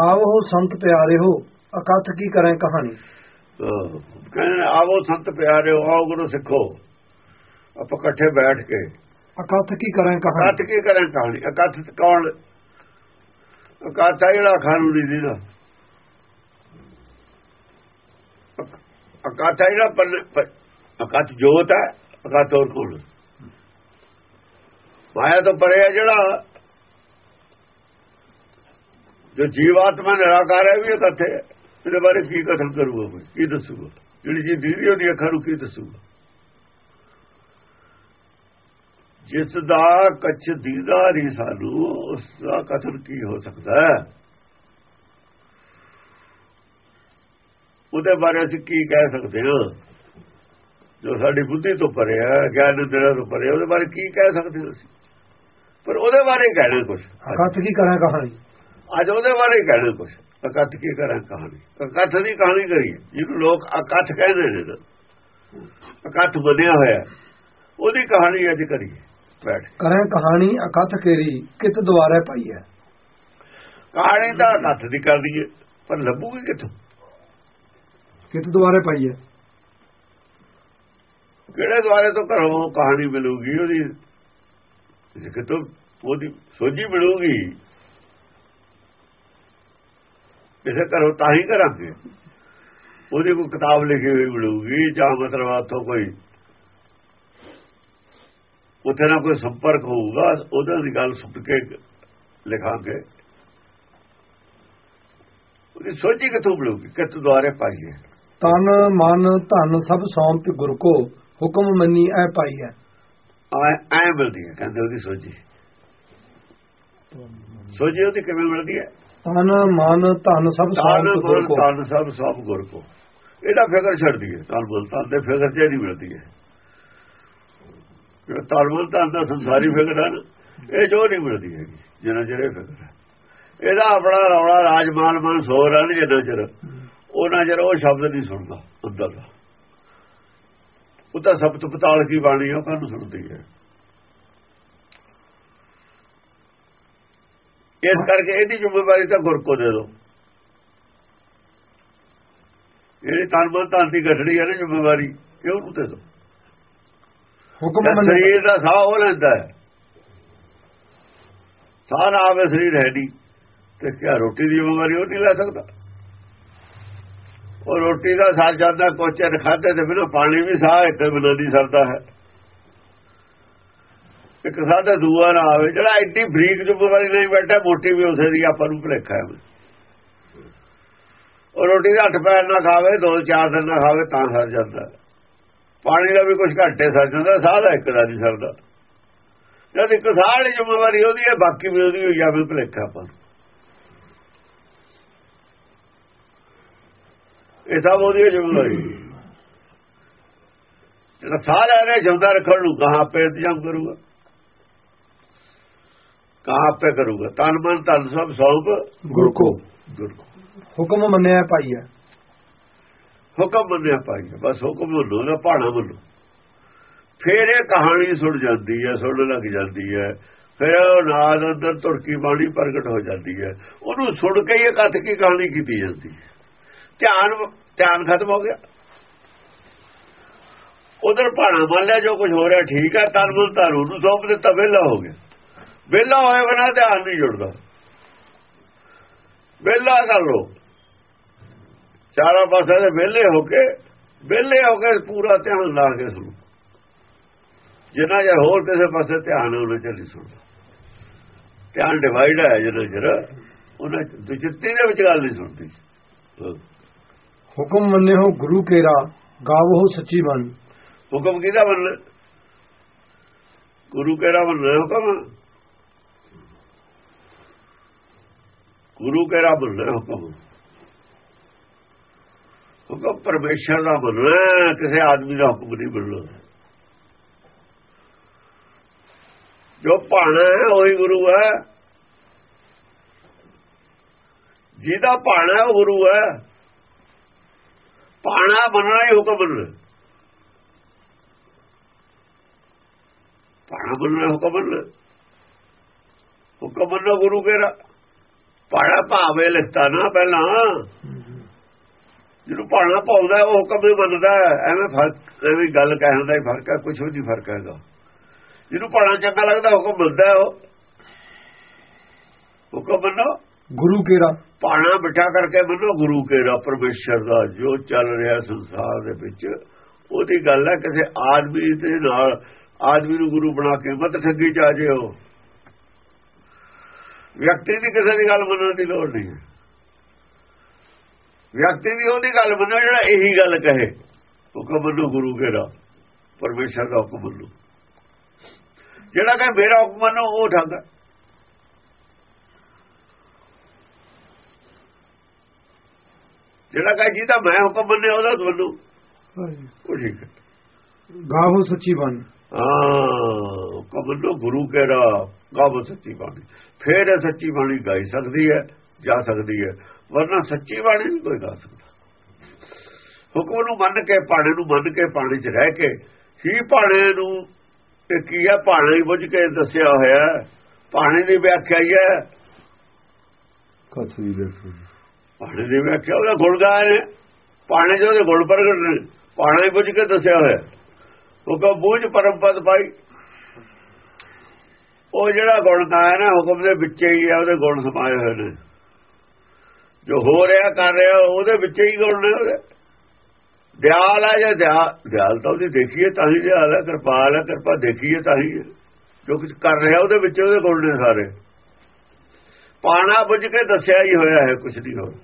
ਆਵੋ ਸੰਤ ਪਿਆਰੇ ਹੋ ਅਕਥ ਕੀ ਕਰੇ ਕਹਾਣੀ? ਕਹਿੰਦੇ ਆਵੋ ਸੰਤ ਪਿਆਰਿਓ ਆਓ ਗੁਰੂ ਸਿੱਖੋ। ਆਪਾਂ ਇਕੱਠੇ ਬੈਠ ਕੇ। ਅਕਥ ਕੀ ਕਰੇ ਕਹਾਣੀ? ਇਕੱਠ ਕੀ ਕਰਾਂ ਕਹਾਣੀ? ਇਕੱਠ ਕੌਣ? ਆ ਜਿਹੜਾ ਖਾਨੂੜੀ ਦੀ। ਨਾ ਇਕੱਠ ਆ ਜਿਹੜਾ ਇਕੱਠ ਜੋਤ ਹੈ ਇਕੱਠ ਹੋਰ ਕੋਲ ਮਾਇਆ ਤੋਂ ਪਰੇ ਹੈ ਜਿਹੜਾ ਜੋ ਜੀਵਾਤਮਾ ਨਿਰਾਕਾਰ ਹੈ ਵੀ ਇਕੱਠ ਹੈ। ਇਹਦੇ ਬਾਰੇ ਕੀ ਕਥਨ ਕਰੂਗਾ ਕੋਈ? ਕੀ ਦੱਸੂਗਾ? ਜਿਹੜੀ ਜੀ ਦੀਦੀ ਉਹਦੀ ਅੱਖਾਂ ਨੂੰ ਕੀ ਦੱਸੂਗਾ? ਜਿਸ ਦਾ ਕੱਚ ਦੀਦਾ ਨਹੀਂ ਸਾਨੂੰ, ਉਸ ਦਾ ਕਥਨ ਕੀ ਹੋ ਸਕਦਾ ਹੈ? ਉਹਦੇ ਬਾਰੇ ਅਸੀਂ ਕੀ ਕਹਿ ਸਕਦੇ ਹਾਂ? ਜੋ ਸਾਡੀ ਬੁੱਧੀ ਤੋਂ ਪਰੇ ਹੈ, ਗਿਆਨ ਦੇ ਤੋਂ ਪਰੇ ਉਹਦੇ ਬਾਰੇ ਕੀ ਕਹਿ ਸਕਦੇ ਹਾਂ ਅਸੀਂ? ਪਰ ਉਹਦੇ ਬਾਰੇ ਕਹਿਣਾ ਕੁਝ ਅਕਥ ਕੀ ਕਰਾਂ ਕਹਾਣੀ? ਅੱਜ ਉਹਦੇ ਬਾਰੇ ਕਹਿਣਾ ਕੁਝ ਇਕੱਠ ਕੀ ਕਰਾਂ ਕਹਾਣੀ? ਇਕੱਠ ਦੀ ਕਹਾਣੀ ਕਰੀਏ ਜਿਹਨੂੰ ਲੋਕ ਇਕੱਠ ਕਹਿੰਦੇ ਨੇ ਨਾ। ਇਕੱਠ ਬਣਿਆ ਹੋਇਆ। ਉਹਦੀ ਕਹਾਣੀ ਅੱਜ ਕਰੀਏ ਬੈਠ। ਕਰੇ ਕਹਾਣੀ ਅਕਥ ਕੇਰੀ ਕਿਤ ਦੁਆਰੇ ਪਾਈ ਹੈ? ਕਹਾਣੀ ਤਾਂ ਇਕੱਠ ਦੀ ਕਰਦੀ ਹੈ ਪਰ ਲੱਭੂਗੀ ਕਿੱਥੋਂ? ਕਿਤ ਦੁਆਰੇ ਪਾਈ ਹੈ? ਕਿਹੜੇ ਦੁਆਰੇ ਤੋਂ ਘਰੋਂ ਕਹਾਣੀ ਮਿਲੂਗੀ ਉਹਦੀ? ਜੇ ਕਿਤੋਂ ਉਹਦੀ ਸੋਝੀ ਮਿਲੂਗੀ ਕਿਸੇ ਘਰੋਂ ਤਾਂ ਹੀ ਕਰਾਂਗੇ। ਉਹਦੀ ਕੋਈ ਕਿਤਾਬ ਲਿਖੀ ਹੋਈ ਮਿਲੂਗੀ ਜਾਂ ਮਤਲਬ ਆਥੋਂ ਕੋਈ ਉੱਥੇ ਨਾ ਕੋਈ ਸੰਪਰਕ ਹੋਊਗਾ ਉਹਦੇ ਦੀ ਗੱਲ ਸੁਣ ਕੇ ਲਿਖਾਂਗੇ। ਉਹਦੀ ਸੋਝੀ ਕਿੱਥੋਂ ਮਿਲੂਗੀ? ਕਿਤ ਦੁਆਰੇ ਪਾਈਏ? ਤਨ ਮਨ ਧਨ ਸਭ ਸੌਂਪ ਗੁਰ ਕੋ ਹੁਕਮ ਮੰਨੀ ਐ ਪਾਈ ਹੈ ਐ ਐ ਮਿਲਦੀ ਹੈ ਕਹਿੰਦੇ ਉਹਦੀ ਸੋਝੀ। ਸੋਝੀ ਉਹਦੀ ਕਿਵੇਂ ਮਿਲਦੀ ਹੈ? ਤਨ ਮਨ ਧਨ ਸਭ ਤਾਨ ਗੁਰ ਕੋ। ਤਾਨ ਸਭ ਸਭ ਗੁਰ ਕੋ। ਇਹਦਾ ਫਿਕਰ ਛੱਡਦੀ ਹੈ ਤਾਨ ਬੋਲਤਾਂ ਦੇ ਫਿਕਰ ਜਿਹੜੀ ਮਿਲਦੀ ਹੈ। ਜਿਹੜਾ ਤਾਨ ਬੋਲਤਾਂ ਦਾ ਸੰਸਾਰੀ ਫਿਕਰ ਹੈ ਨਾ ਇਹ ਜੋ ਨਹੀਂ ਮਿਲਦੀ ਹੈਗੀ ਜਿੰਨਾ ਚਿਰ ਇਹ ਫਿਕਰ ਹੈ। ਇਹਦਾ ਆਪਣਾ ਰੌਲਾ ਰਾਜਮਾਨ ਮਨ ਸੋ ਰਹਿਣ ਜਿੰਨਾ ਚਿਰ। ਉਹਨਾਂ ਚਿਰ ਉਹ ਸ਼ਬਦ ਨਹੀਂ ਸੁਣਦਾ ਅੰਦਰ ਦਾ। ਉਹ ਤਾਂ ਸਬਤ ਪਤਾਲ ਕੀ ਬਾਣੀ ਉਹ ਕਾਹਨੂੰ ਸੁਣਦੀ ਹੈ? ਇਸ ਕਰਕੇ ਇਹਦੀ ਜ਼ਿੰਮੇਵਾਰੀ ਤਾਂ ਗੁਰ ਕੋ ਦੇ ਦਿਓ। ਜਿਹੜੀ ਤਨ ਮਨ ਧਨ ਦੀ ਗੱਠੜੀ ਹੈ ਨਾ ਜ਼ਿੰਮੇਵਾਰੀ ਇਹ ਉਹਨੂੰ ਦੇ ਦਿਓ। ਹੁਕਮ ਸਰੀਰ ਦਾ ਸਾਹ ਉਹ ਲੈਂਦਾ ਹੈ। ਸਾਹ ਨਾ ਆਵੇ ਸਰੀਰ ਹੈ ਨਹੀਂ ਤੇ ਕਿਆ ਰੋਟੀ ਦੀ ਜ਼ਿੰਮੇਵਾਰੀ ਉਹ ਨਹੀਂ ਲੈ ਸਕਦਾ। ਉਹ ਰੋਟੀ ਦਾ ਸਾਹ ਜਾਂਦਾ ਕੋਚੇ ਖਾਦੇ ਤੇ ਬਿਨਾਂ ਪਾਣੀ ਵੀ ਸਾਹ ਇੱਕ ਬਿਨਾਂ ਨਹੀਂ ਸਰਦਾ ਹੈ। ਇੱਕ ਸਾਦਾ ਦੂਆ ਨਾ ਆਵੇ ਜਿਹੜਾ ਐਡੀ ਬਰੀਕ ਜ਼ਿੰਮੇਵਾਰੀ ਨਹੀਂ ਬੈਠਾ, ਮੋਟੀ ਵੀ ਉਸੇ ਦੀ ਆਪਾਂ ਨੂੰ ਭੁਲੇਖਾ ਹੈ। ਉਹ ਰੋਟੀ ਦਾ ਅੱਠ ਪੈਰ ਨਾ ਖਾਵੇ, ਦੋ ਚਾਰ ਦਿਨ ਨਾ ਖਾਵੇ, ਤਾਂ ਸਰ ਜਾਂਦਾ। ਪਾਣੀ ਦਾ ਵੀ ਕੁਝ ਘੱਟੇ ਸਰ ਜਾਂਦਾ, ਸਾਹ ਦਾ ਇੱਕ ਦਾ ਨਹੀਂ ਸਰਦਾ। ਜਦ ਇੱਕ ਸਾਹ ਦੀ ਜ਼ਿੰਮੇਵਾਰੀ ਉਹਦੀ ਹੈ, ਬਾਕੀ ਵੀ ਉਹਦੀ ਹੋਈ ਜਾਵੇ, ਭੁਲੇਖਾ ਆਪਾਂ ਨੂੰ। ਇਹ ਸਭ ਉਹਦੀ ਜ਼ਿੰਮੇਵਾਰੀ। ਜਿਹੜਾ ਸਾਹ ਲੈ ਰਿਹਾ, ਜਿਉਂਦਾ ਰੱਖਣ ਨੂੰ ਕਹਾਂ ਆਪੇ ਇੰਤਜ਼ਾਮ ਕਰੂਗਾ। ਕਹਾਂ ਆਪੇ ਕਰੂਗਾ? ਤਨ ਮਨ ਧਨ ਸਭ ਸੌਂਪ ਗੁਰ ਕੋ। ਗੁਰ ਕੋ। ਹੁਕਮ ਮੰਨਿਆ ਪਾਈ ਹੈ। ਹੁਕਮ ਮੰਨਿਆ ਪਾਈਏ ਬਸ ਹੁਕਮ ਮੰਨੋ ਨਾ ਭਾਣਾ ਮੰਨੋ। ਫਿਰ ਇਹ ਕਹਾਣੀ ਸੁਣ ਜਾਂਦੀ ਹੈ ਸੁਣ ਲੱਗ ਜਾਂਦੀ ਹੈ। ਫਿਰ ਉਹ ਨਾਲ ਅੰਦਰ ਤੁਰਕੀ ਬਾਣੀ ਪ੍ਰਗਟ ਹੋ ਜਾਂਦੀ ਹੈ। ਉਹਨੂੰ ਸੁਣ ਕੇ ਹੀ ਇਹ ਕਥ ਕੀ ਕਹਾਣੀ ਕੀਤੀ ਜਾਂਦੀ ਹੈ। ਧਿਆਨ ਧਿਆਨ ਖਤਮ ਹੋ ਗਿਆ। ਉਧਰ ਭਾਣਾ ਮੰਨ ਲਿਆ ਜੋ ਕੁਝ ਹੋ ਰਿਹਾ ਠੀਕ ਹੈ ਤਨ ਮਨ ਧਨ ਨੂੰ ਸੌਂਪ ਦਿੱਤਾ ਵਿਹਲਾ ਹੋ ਗਿਆ। ਵਿਹਲਾ ਹੋਏ ਬਣਾ ਧਿਆਨ ਨਹੀਂ ਜੁੜਦਾ। ਵਿਹਲਾ ਕਰ ਲੋ ਚਾਰਾਂ ਪਾਸੇ ਦੇ ਵਿਹਲੇ ਹੋ ਕੇ ਵਿਹਲੇ ਹੋ ਕੇ ਪੂਰਾ ਧਿਆਨ ਲਾ ਕੇ ਸੁਣੋ। ਜਿੰਨਾ ਜਰ ਹੋਰ ਕਿਸੇ ਪਾਸੇ ਧਿਆਨ ਉਹਨਾਂ ਚ ਨਹੀਂ ਸੁਣਦਾ। ਧਿਆਨ ਡਿਵਾਈਡ ਹੈ ਜਿੰਨਾ ਜਰ ਉਹਨਾਂ ਦੁਚਿੱਤੀ ਦੇ ਵਿੱਚ ਗੱਲ ਨਹੀਂ ਸੁਣਦੀ। ਹੁਕਮ ਮੰਨੇ ਹੋ ਗੁਰੂ ਕੇਰਾ ਗਾਵੋ ਸੱਚੀ ਮਨ ਹੁਕਮ ਕਿਹਦਾ ਮੰਨ ਗੁਰੂ ਕਿਹੜਾ ਮੰਨਣਾ ਹੁਕਮ? ਗੁਰੂ ਕਿਹੜਾ ਮੰਨਣਾ ਹੁਕਮ ਹੁਕਮ ਪਰਮੇਸ਼ਰ ਦਾ ਮੰਨਣਾ ਕਿਸੇ ਆਦਮੀ ਦਾ ਹੁਕਮ ਨਹੀਂ ਮੰਨਣਾ ਜੋ ਭਾਣਾ ਹੈ, ਉਹੀ ਗੁਰੂ ਹੈ। ਜਿਹਦਾ ਭਾਣਾ ਉਹ ਗੁਰੂ ਹੈ। ਭਾਣਾ ਬਣਨਾ ਹੀ ਹੁਕਮ ਮੰਨਣਾ ਭਾਣਾ ਬਣਨਾ ਹੁਕਮ ਮੰਨਣਾ ਹੁਕਮ ਮੰਨਣਾ ਗੁਰੂ ਕਿਹੜਾ? ਪਾੜਾ ਭਾਵੇਂ ਲਿਖਤਾ ਨਾ ਪਹਿਲਾਂ। ਜਿਹਨੂੰ ਪਾਣਾ ਪਾਉਂਦਾ ਉਹ ਹੁਕਮ ਹੀ ਮੰਨਦਾ ਐਵੇਂ ਫ਼ਰਕ ਐਵੇਂ ਗੱਲ ਕਹਿਣ ਦਾ ਹੀ ਫ਼ਰਕ ਹੈ ਕੁਝ ਨਹੀਂ ਫ਼ਰਕ ਹੈਗਾ। ਜਿਹਨੂੰ ਪਾਣਾ ਚੰਗਾ ਲੱਗਦਾ ਹੁਕਮ ਮਿਲਦਾ ਉਹ। ਹੁਕਮ ਮੰਨੋ। ਗੁਰੂ ਕੇਰਾ। ਪਾਣਾ ਬਿਠਾ ਕਰਕੇ ਮੰਨੋ ਗੁਰੂ ਕੇਰਾ ਪਰਮੇਸ਼ਰ ਦਾ ਜੋ ਚੱਲ ਰਿਹਾ ਸੰਸਾਰ ਦੇ ਵਿੱਚ। ਉਹਦੀ ਗੱਲ ਹੈ ਕਿਸੇ ਆਦਮੀ ਦੇ ਨਾਲ ਆਦਮੀ ਨੂੰ ਗੁਰੂ ਬਣਾ ਕੇ ਮਤ ਠੱਗੀ ਚ ਆ ਜਿਓ ਵਿਅਕਤੀ ਦੀ ਕਿਸੇ ਦੀ ਗੱਲ ਮੰਨਣ ਦੀ ਲੋੜ ਨਹੀਂ ਵਿਅਕਤੀ ਦੀ ਉਹਦੀ ਗੱਲ ਮੰਨੋ ਜਿਹੜਾ ਇਹੀ ਗੱਲ ਕਹੇ ਹੁਕਮ ਮੰਨੋ ਗੁਰੂ ਕੇਰਾ ਪਰਮੇਸ਼ਰ ਦਾ ਹੁਕਮ ਮੰਨੋ। ਜਿਹੜਾ ਕਹੇ ਮੇਰਾ ਹੁਕਮ ਮੰਨੋ ਉਹ ਠੱਗ ਜਿਹੜਾ ਕਹੇ ਜਿਹਦਾ ਮੈਂ ਹੁਕਮ ਮੰਨਿਆ ਉਹਦਾ ਮੰਨੋ। ਉਹ ਠੀਕ ਹੈ। ਗਾਵੋ ਸੱਚੀ ਬਾਣੀ ਹਾਂ ਕਬਲੋ ਗੁਰੂ ਕੇਰਾ ਗਾਵੋ ਸੱਚੀ ਬਾਣੀ? ਫੇਰ ਇਹ ਸੱਚੀ ਬਾਣੀ ਗਾਈ ਸਕਦੀ ਹੈ ਜਾ ਸਕਦੀ ਹੈ ਵਰਨਾ ਸੱਚੀ ਬਾਣੀ ਨਹੀਂ ਕੋਈ ਗਾ ਸਕਦਾ। ਹੁਕਮ ਨੂੰ ਮੰਨ ਕੇ ਪਾਣੇ ਨੂੰ ਮੰਨ ਕੇ ਪਾਣੀ 'ਚ ਰਹਿ ਕੇ ਹੀ ਪਾਣੇ ਨੂੰ ਤੇ ਕੀ ਹੈ ਪਾਣੀ ਬੁੱਝ ਕੇ ਦੱਸਿਆ ਹੋਇਆ ਪਾਣੀ ਦੀ ਵਿਆਖਿਆ ਹੀ ਹੈ। ਕਥੀ ਦੇਖੋ ਪਾਣੀ ਦੀ ਵਿਆਖਿਆ ਉਹਦਾ ਗੁਣ ਗਾਏ ਨੇ ਪਾਣੀ ਜੋ ਉਹਦੇ ਗੁਣ ਪ੍ਰਗਟ ਨੇ ਪਾਣੀ ਬੁੱਝ ਕੇ ਦੱਸਿਆ ਹੋਇਆ ਹੁਕਮ ਬੂਝ ਪਰਮ ਪਦ ਪਾਈ ਉਹ ਜਿਹੜਾ ਗੁਣ ਗਾਇਆ ਨਾ ਹੁਕਮ ਦੇ ਵਿੱਚ ਹੀ ਹੈ ਉਹਦੇ ਗੁਣ ਸਮਾਏ ਹੋਏ ਨੇ। ਜੋ ਹੋ ਰਿਹਾ, ਕਰ ਰਿਹਾ, ਉਹਦੇ ਵਿੱਚ ਹੀ ਗੁਣ ਨੇ ਉਹਦੇ। ਦਿਆਲ ਹੈ ਜਾਂ ਦਿਆਲ? ਤਾਂ ਉਹਦੀ ਦੇਖੀਏ, ਤਾਂ ਹੀ ਦਿਆਲ ਹੈ ਕਿਰਪਾਲ ਹੈ ਕਿਰਪਾ ਦੇਖੀਏ, ਤਾਂ ਹੀ। ਜੋ ਕੁਝ ਕਰ ਰਿਹਾ, ਉਹਦੇ ਵਿੱਚ ਉਹਦੇ ਗੁਣ ਨੇ ਸਾਰੇ। ਪਾਣਾ ਬੁੱਝ ਕੇ ਦੱਸਿਆ ਹੀ ਹੋਇਆ ਹੈ ਕੁਝ ਨਹੀਂ ਹੋਰ।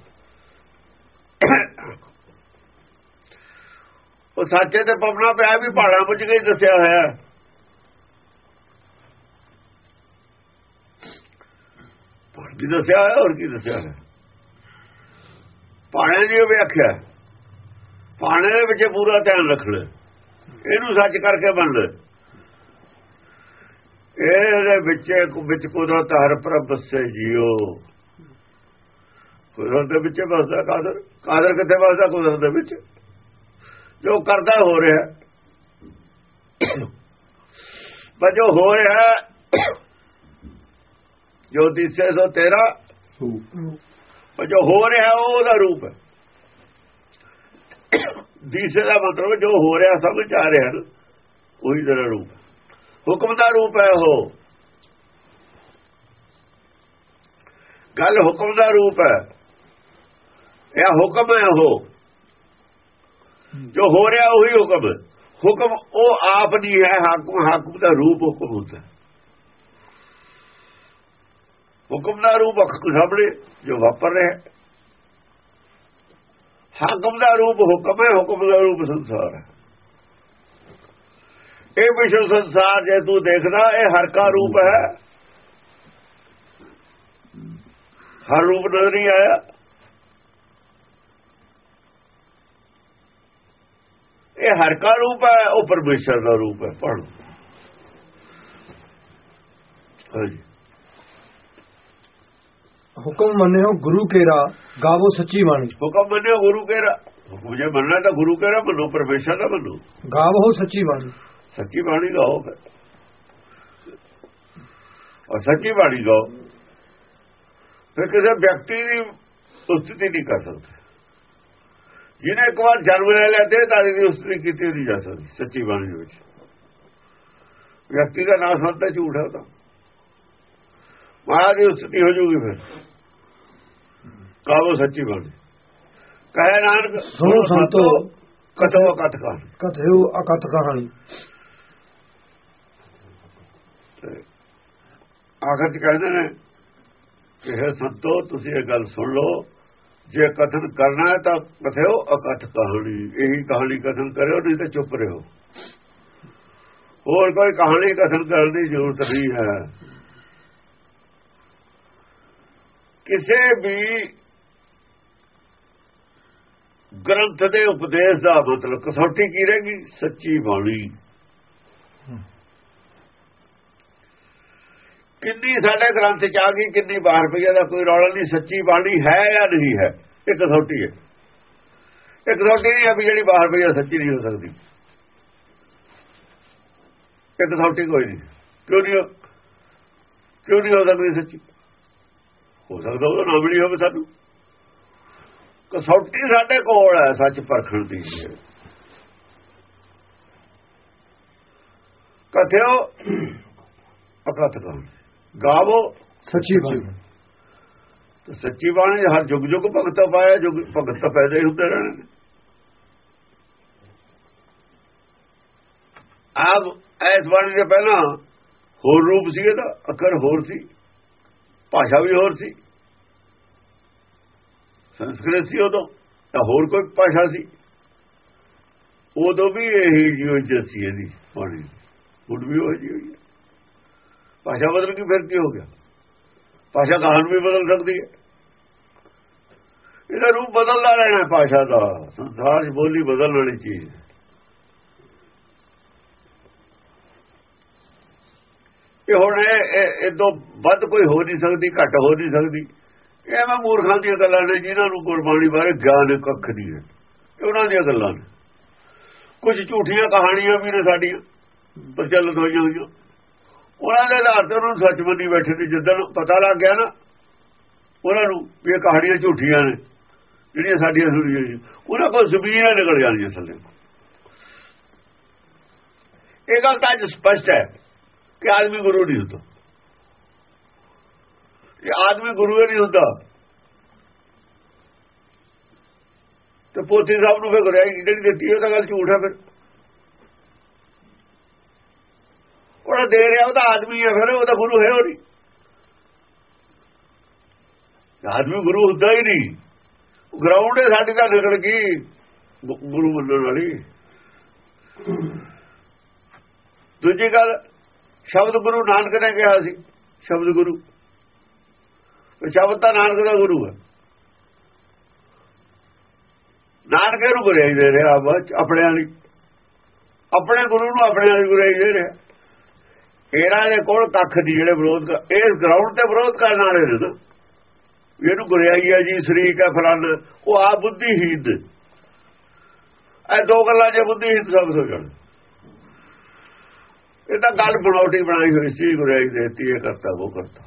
ਉਹ ਸੱਚੇ ਤੇ ਪਵਨਾ ਪਿਆ ਵੀ ਪਹਾੜਾਂ ਬੁੱਝ ਕੇ ਦੱਸਿਆ ਹੋਇਆ। ਕੀ ਦੱਸਿਆ ਹੋਇਆ, ਹੋਰ ਕੀ ਦੱਸਿਆ ਹੋਇਆ? ਪਾਣੇ ਦੀ ਵਿਆਖਿਆ। ਪਾਣੇ ਦੇ ਵਿੱਚ ਪੂਰਾ ਧਿਆਨ ਰੱਖਣਾ। ਇਹਨੂੰ ਸੱਚ ਕਰਕੇ ਮੰਨ ਇਹਦੇ ਵਿੱਚ ਵਿੱਚ ਕੁਦਰਤ ਹਰ ਪ੍ਰਭ ਸੇ ਜਿਓ। ਕੁਦਰਤ ਦੇ ਵਿੱਚ ਵਸਦਾ ਕਾਦਰ। ਕਾਦਰ ਕਿੱਥੇ ਵਸਦਾ? ਕੁਦਰਤ ਦੇ ਵਿੱਚ। ਜੋ ਕਰਦਾ ਹੋ ਰਿਹਾ। ਪਰ ਜੋ ਹੋ ਰਿਹਾ ਜੋ ਦਿਸੇ ਸੋ ਤੇਰਾ। ਪਰ ਜੋ ਹੋ ਰਿਹਾ ਉਹਦਾ ਰੂਪ ਹੈ। ਦਿਸੇ ਦਾ ਮਤਲਬ ਜੋ ਹੋ ਰਿਹਾ, ਸਮਝ ਆ ਰਿਹਾ ਉਹੀ ਤੇਰਾ ਰੂਪ ਹੁਕਮ ਦਾ ਰੂਪ ਹੈ ਉਹ। ਗੱਲ ਹੁਕਮ ਦਾ ਰੂਪ ਹੈ। ਇਹ ਹੁਕਮ ਹੈ ਉਹ। ਜੋ ਹੋ ਰਿਹਾ ਉਹੀ ਹੁਕਮ ਹੁਕਮ ਉਹ ਆਪ ਨਹੀਂ ਹੈ, ਹਾਕਮ ਹਾਕਮ ਦਾ ਰੂਪ ਹੁਕਮ ਹੁੰਦਾ। ਹੁਕਮ ਦਾ ਰੂਪ ਅੱਖ ਸਾਹਮਣੇ ਜੋ ਵਾਪਰ ਰਿਹਾ ਹਾਕਮ ਦਾ ਰੂਪ ਹੁਕਮ ਹੈ, ਹੁਕਮ ਦਾ ਰੂਪ ਸੰਸਾਰ ਹੈ। ਇਹ ਵਿਸ਼ਵ ਸੰਸਾਰ ਜੇ ਤੂੰ ਦੇਖਦਾ, ਇਹ ਹਰ ਕਾ ਰੂਪ ਹੈ। ਹਰ ਰੂਪ ਨਜ਼ਰ ਨਹੀਂ ਆਇਆ। ਇਹ ਹਰ ਕਾ ਰੂਪ ਹੈ ਉਹ ਪਰਮੇਸ਼ਰ ਦਾ ਰੂਪ ਹੈ ਹਾਂਜੀ। ਹੁਕਮ ਮੰਨਿਓ ਗੁਰੂ ਕੇਰਾ ਗਾਵੋ ਸੱਚੀ ਬਾਣੀ। ਹੁਕਮ ਮੰਨਿਓ ਗੁਰੂ ਕੇਰਾ। ਹੁਕਮ ਜੇ ਮੰਨਣਾ ਤਾਂ ਗੁਰੂ ਕੇਰਾ ਮੰਨੋ ਪਰਮੇਸ਼ਰ ਦਾ ਮੰਨੋ। ਗਾਵੋ ਸੱਚੀ ਬਾਣੀ। ਸੱਚੀ ਬਾਣੀ ਗਾਓ ਔਰ ਸੱਚੀ ਬਾਣੀ ਗਾਓ। ਫਿਰ ਕਿਸੇ ਵਿਅਕਤੀ ਦੀ ਉਸਤਤੀ ਨਹੀਂ ਕਰ ਸਕਦੇ। ਜਿਹਨੇ ਇੱਕ ਵਾਰ ਜਨਮ ਲੈ ਲਿਆ ਤੇ ਤਾਰੀ ਦੀ ਉਸਤਤੀ ਕੀਤੀ ਨਹੀਂ ਜਾ ਸਕਦੀ ਸੱਚੀ ਬਾਣੀ ਵਿੱਚ। ਵਿਅਕਤੀ ਦਾ ਨਾਮ ਸੰਤਾ ਝੂਠ ਹੈ ਤਾਂ। ਮਹਾਰਾਜ ਦੀ ਉਸਤਤੀ ਹੋ ਜੂਗੀ ਫਿਰ। ਕਾਹੋ ਸੱਚੀ ਬਾਣੀ। ਕਹੇ ਨਾਨਕ ਸੁਣੋ ਸੰਤੋ। ਕਥੋ ਕਥ ਕਹਾਣੀ ਕਥਿਓ ਅਕਥ ਕਹਾਣੀ ਆਖਰ ਚ ਕਹਿੰਦੇ ਨੇ ਕਿ ਸੰਤੋ ਤੁਸੀਂ ਇਹ ਗੱਲ ਸੁਣ ਲਓ। ਜੇ ਕਥਨ ਕਰਨਾ ਹੈ ਤਾਂ ਕਥਿਓ ਅਕਥ ਕਹਾਣੀ, ਇਹੀ ਕਹਾਣੀ ਕਥਨ ਕਰਿਓ, ਨਹੀਂ ਤਾਂ ਚੁੱਪ ਰਹੋ। ਹੋਰ ਕੋਈ ਕਹਾਣੀ ਕਥਨ ਕਰਨ ਦੀ ਜ਼ਰੂਰਤ ਨਹੀਂ ਹੈ। ਕਿਸੇ ਵੀ ਗ੍ਰੰਥ ਦੇ ਉਪਦੇਸ਼ ਦਾ ਮਤਲਬ ਕਸੌਟੀ ਕੀ ਰਹੇਗੀ ਸੱਚੀ ਬਾਣੀ। ਕਿੰਨੀ ਸਾਡੇ ਗ੍ਰੰਥ ਚ ਆ ਗਈ, ਕਿੰਨੀ ਬਾਹਰ ਰੁਪਈਆ ਦਾ ਕੋਈ ਰੌਲਾ ਨਹੀਂ, ਸੱਚੀ ਬਾਣੀ ਹੈ ਜਾਂ ਨਹੀਂ ਹੈ? ਇਹ ਕਸੌਟੀ ਹੈ। ਇਹ ਕਸੌਟੀ ਨਹੀਂ ਹੈ ਵੀ ਜਿਹੜੀ ਬਾਹਰ ਰੁਪਈਆ ਸੱਚੀ ਨਹੀਂ ਹੋ ਸਕਦੀ। ਇਹ ਕਸੌਟੀ ਕੋਈ ਨਹੀਂ। ਕਿਉਂ ਨਹੀਂ ਕਿਉਂ ਨਹੀਂ ਹੋ ਸਕਦੀ ਸੱਚੀ? ਹੋ ਸਕਦਾ ਉਹਦਾ ਨਾਮ ਨਹੀਂ ਹੋਵੇ ਸਾਨੂੰ। ਕਸੌਟੀ ਸਾਡੇ ਕੋਲ ਹੈ, ਸੱਚ ਪਰਖਣ ਦੀ। ਕਥਿਓ ਅਕਥ ਕਹੋ ਗਾਵੋ। ਸੱਚੀ ਬਾਣੀ। ਤੇ ਸੱਚੀ ਬਾਣੀ ਹਰ ਜੁਗ ਜੁਗ ਭਗਤ ਪਾਇਆ ਜੁਗ ਭਗਤ ਤਾਂ ਪੈਦਾ ਹੁੰਦੇ ਰਹਿਣੇ ਆਪ ਐਸ ਬਾਣੀ ਦੇ ਪਹਿਲਾਂ ਹੋਰ ਰੂਪ ਸੀ ਇਹਦਾ ਅੱਖਰ ਹੋਰ ਸੀ ਭਾਸ਼ਾ ਵੀ ਹੋਰ ਸੀ। ਸੰਸਕ੍ਰਿਤ ਸੀ ਉਦੋਂ ਤਾਂ ਹੋਰ ਕੋਈ ਭਾਸ਼ਾ ਸੀ। ਉਦੋਂ ਵੀ ਇਹੀ ਜਿਹੀ ਜੱਸੀ ਇਹਦੀ ਬਾਣੀ। ਹੁਣ ਵੀ ਹੋਈ ਹੈ। ਭਾਸ਼ਾ ਬਦਲ ਗਈ ਫਿਰ ਕੀ ਹੋ ਗਿਆ? ਭਾਸ਼ਾ ਕਹਾਣ ਵੀ ਬਦਲ ਸਕਦੀ ਹੈ। ਇਹਦਾ ਰੂਪ ਬਦਲਦਾ ਰਹਿਣਾ ਭਾਸ਼ਾ ਦਾ। ਸੰਸਾਰ 'ਚ ਬੋਲੀ ਬਦਲਣ ਵਾਲੀ ਚੀਜ਼ ਇਹ ਹੁਣ ਇਹ ਤੋਂ ਵੱਧ ਕੋਈ ਹੋ ਨਹੀਂ ਸਕਦੀ, ਘੱਟ ਹੋ ਨਹੀਂ ਸਕਦੀ। ਇਹ ਮੈਂ ਮੂਰਖਾਂ ਦੀਆਂ ਗੱਲਾਂ ਨੇ, ਜਿਨ੍ਹਾਂ ਨੂੰ ਗੁਰਬਾਣੀ ਬਾਰੇ ਗਿਆਨ ਕੱਖ ਨਹੀਂ ਹੈ। ਇਹ ਉਹਨਾਂ ਦੀਆਂ ਗੱਲਾਂ ਨੇ। ਕੁਝ ਝੂਠੀਆਂ ਕਹਾਣੀਆਂ ਵੀ ਨੇ ਸਾਡੀਆਂ, ਪ੍ਰਚਲਿਤ ਹੋਈਆਂ ਹੋਈਆਂ। ਉਹਨਾਂ ਦੇ ਆਧਾਰ ਤੇ ਉਹਨਾਂ ਨੂੰ ਸੱਚ ਮੰਨੀ ਬੈਠੇ ਨੇ ਜਦੋਂ ਪਤਾ ਲੱਗ ਗਿਆ ਨਾ, ਉਹਨਾਂ ਨੂੰ ਵੀ ਇਹ ਕਹਾਣੀਆਂ ਝੂਠੀਆਂ ਨੇ, ਜਿਹੜੀਆਂ ਸਾਡੀਆਂ ਸੁਣੀਆਂ ਹੋਈਆਂ ਉਹਨਾਂ ਕੋਲ ਜ਼ਮੀਨਾਂ ਨਿਕਲ ਜਾਂਦੀਆਂ ਥੱਲੇ। ਇਹ ਗੱਲ ਤਾਂ ਅੱਜ ਸਪਸ਼ਟ ਹੈ ਕਿ ਆਦਮੀ ਗੁਰੂ ਨਹੀਂ ਹੁੰਦਾ। ਇਹ ਆਦਮੀ ਗੁਰੂ ਨਹੀਂ ਹੁੰਦਾ। ਤੇ ਪੋਤੀ ਸਾਹਿਬ ਨੂੰ ਫਿਰ ਗੁਰਿਆਈ ਜਿਹੜੀ ਦਿੱਤੀ? ਉਹ ਤਾਂ ਗੱਲ ਝੂਠ ਹੈ ਫਿਰ। ਉਹਦਾ ਦੇ ਰਿਹਾ ਉਹਦਾ ਆਦਮੀ ਹੈ ਫਿਰ ਉਹਦਾ ਗੁਰੂ ਹੈ ਉਹ ਨਹੀਂ। ਆਦਮੀ ਗੁਰੂ ਹੁੰਦਾ ਹੀ ਨਹੀਂ। ਗਰਾਊਂਡ ਹੈ ਸਾਡੀ ਤਾਂ ਨਿਕਲ ਗਈ ਗੁਰੂ ਮੰਨਣ ਵਾਲੀ। ਦੂਜੀ ਗੱਲ, ਸ਼ਬਦ ਗੁਰੂ ਨਾਨਕ ਨੇ ਕਿਹਾ ਸੀ, ਸ਼ਬਦ ਗੁਰੂ। ਸ਼ਬਦ ਤਾਂ ਨਾਨਕ ਦਾ ਗੁਰੂ ਹੈ। ਨਾਨਕ ਨੂੰ ਗੁਰਿਆਈ ਦੇ ਰਿਹਾ ਆਪਣੇ ਵਾਲੀ ਆਪਣੇ ਗੁਰੂ ਨੂੰ ਆਪਣੇ ਵਾਲੀ ਗੁਰਿਆਈ ਦੇ ਰਿਹਾ। ਇਹਨਾਂ ਦੇ ਕੋਲ ਕੱਖ ਦੀ ਜਿਹੜੇ ਵਿਰੋਧ ਇਸ ਗਰਾਊਂਡ ਤੇ ਵਿਰੋਧ ਕਰਨ ਵਾਲੇ ਨੇ ਨਾ। ਇਹਨੂੰ ਗੁਰਿਆਈ ਹੈ ਜੀ, ਸ਼ਰੀਕ ਹੈ ਫਲਾਨ ਉਹ ਆ ਬੁੱਧੀਹੀਦ ਇਹ ਦੋ ਗੱਲਾਂ ਜੇ ਬੁੱਧੀਹੀਦ ਸਭ ਹੋ ਜਾਣ ਇਹ ਤਾਂ ਗੱਲ ਬਣਾਉਟੀ ਬਣਾਈ ਹੋਈ ਸੀ, ਗੁਰਿਆਈ ਦੇਤੀ, ਇਹ ਕਰਤਾ, ਉਹ ਕਰਤਾ।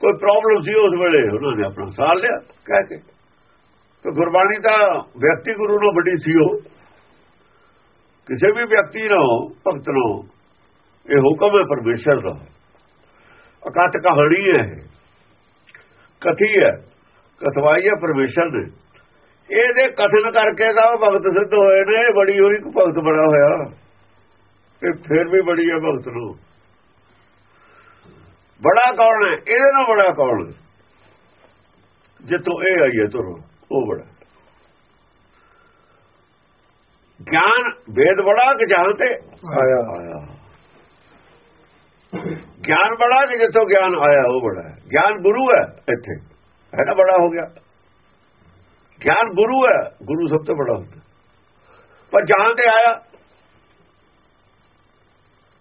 ਕੋਈ ਪ੍ਰੋਬਲਮ ਸੀ ਉਸ ਵੇਲੇ, ਉਹਨਾਂ ਨੇ ਆਪਣਾ ਸਾਲ ਲਿਆ, ਕਹਿ ਕੇ। ਤੇ ਗੁਰਬਾਣੀ ਤਾਂ ਵਿਅਕਤੀ ਗੁਰੂ ਨੂੰ ਵੱਡੀ ਸੀ ਉਹ। ਕਿਸੇ ਵੀ ਵਿਅਕਤੀ ਨੂੰ ਭਗਤ ਨੂੰ ਇਹ ਹੁਕਮ ਹੈ ਪਰਮੇਸ਼ਰ ਦਾ। ਅਕਤ ਕਹਾਣੀ ਹੈ ਕਥੀ ਹੈ, ਕਥਵਾਈ ਹੈ ਪਰਮੇਸ਼ਰ ਨੇ ਇਹਦੇ ਕਥਨ ਕਰਕੇ ਤਾਂ ਭਗਤ ਸਿੱਧ ਹੋਏ ਨੇ ਬੜੀ ਹੋਈ ਕੋ ਭਗਤ ਬੜਾ ਹੋਇਆ। ਤੇ ਫਿਰ ਵੀ ਬੜੀ ਹੈ ਭਗਤ ਨੂੰ ਬੜਾ ਕੌਣ ਹੈ? ਇਹਦੇ ਨਾਲ ਬੜਾ ਕੌਣ ਹੈ? ਜਿੱਤੋਂ ਇਹ ਆਈਏ ਤੁਰੋ, ਉਹ ਬੜਾ। ਗਿਆਨ ਵੇਦ ਬੜਾ ਕਿ ਜਹਾਂ ਤੇ ਆਇਆ ਆਇਆ ਗਿਆਨ ਬੜਾ ਕਿ ਜਿੱਥੋਂ ਗਿਆਨ ਆਇਆ ਉਹ ਬੜਾ ਹੈ। ਗਿਆਨ ਗੁਰੂ ਹੈ ਇੱਥੇ। ਹੈ ਨਾ ਬੜਾ ਹੋ ਗਿਆ। ਗਿਆਨ ਗੁਰੂ ਹੈ, ਗੁਰੂ ਸਭ ਤੋਂ ਬੜਾ ਹੁੰਦਾ। ਪਰ ਜਹਾਂ ਤੇ ਆਇਆ।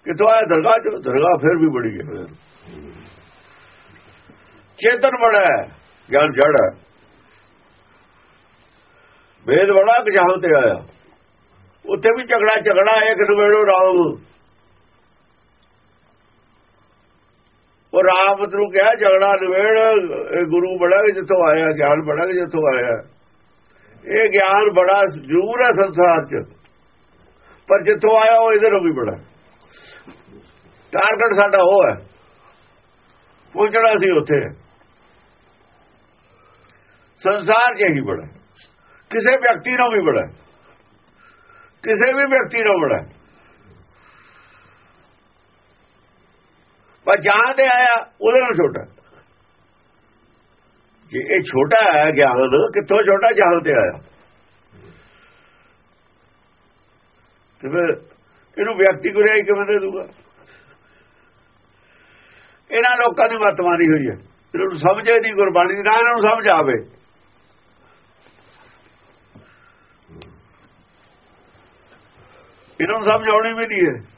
ਕਿਤੋਂ ਆਇਆ? ਦਰਗਾਹ ਚੋਂ। ਦਰਗਾਹ ਫਿਰ ਵੀ ਬੜੀ ਹੈ। ਚੇਤਨ ਬੜਾ ਹੈ, ਗਿਆਨ ਜੜ ਹੈ। ਵੇਦ ਬੜਾ ਕਿ ਜਹਾਂ ਤੇ ਆਇਆ। ਉੱਥੇ ਵੀ ਝਗੜਾ ਝਗੜਾ, ਇੱਕ ਨਵੇੜੋ ਰਾਮ। ਉਹ ਰਾਮ ਨੂੰ ਕਿਹਾ, ਝਗੜਾ ਨਵੇੜ ਗੁਰੂ ਬੜਾ ਕਿ ਜਿੱਥੋਂ ਆਇਆ, ਗਿਆਨ ਬੜਾ ਕਿ ਜਿੱਥੋਂ ਆਇਆ। ਇਹ ਗਿਆਨ ਬੜਾ ਜ਼ਰੂਰ ਹੈ ਸੰਸਾਰ 'ਚ। ਪਰ ਜਿੱਥੋਂ ਆਇਆ, ਉਹ ਇਧਰੋਂ ਵੀ ਬੜਾ। ਟਾਰਗੇਟ ਸਾਡਾ ਉਹ ਹੈ। ਪਹੁੰਚਣਾ ਸੀ ਉੱਥੇ। ਸੰਸਾਰ 'ਚ ਹੀ ਬੜਾ। ਕਿਸੇ ਵਿਅਕਤੀ ਨੂੰ ਵੀ ਬੜਾ। ਕਿਸੇ ਵੀ ਵਿਅਕਤੀ ਨੂੰ ਬੜਾ। ਪਰ ਜਹਾਂ ਤੇ ਆਇਆ, ਉਹਦੇ ਨਾਲ ਛੋਟਾ। ਜੇ ਇਹ ਛੋਟਾ ਹੈ ਗਿਆਨ, ਕਿੱਥੋਂ ਛੋਟਾ ਜਹਾਂ ਤੇ ਆਇਆ? ਤੇ ਫਿਰ ਇਹਨੂੰ ਵਿਅਕਤੀ ਗੁਰਿਆਈ ਕਿਵੇਂ ਦੇ ਦੂਗਾ? ਇਹਨਾਂ ਲੋਕਾਂ ਦੀ ਮਤ ਮਾਰੀ ਹੋਈ ਹੈ। ਇਹਨਾਂ ਨੂੰ ਸਮਝੇ ਨਹੀਂ, ਗੁਰਬਾਣੀ ਦੀ ਨਾ ਇਹਨਾਂ ਨੂੰ ਸਮਝ ਆਵੇ। ਇਹਨਾਂ ਨੂੰ ਸਮਝ ਆਉਣੀ ਵੀ ਨਹੀਂ ਹੈ।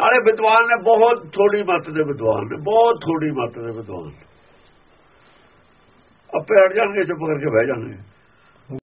ਨਾਲੇ ਵਿਦਵਾਨ ਨੇ ਬਹੁਤ ਥੋੜੀ ਮੱਤ ਦੇ ਵਿਦਵਾਨ ਨੇ, ਬਹੁਤ ਥੋੜੀ ਮੱਤ ਦੇ ਵਿਦਵਾਨ। ਆਪੇ ਅੜ ਜਾਣਗੇ, ਚੁੱਪ ਕਰਕੇ ਬਹਿ ਜਾਣਗੇ।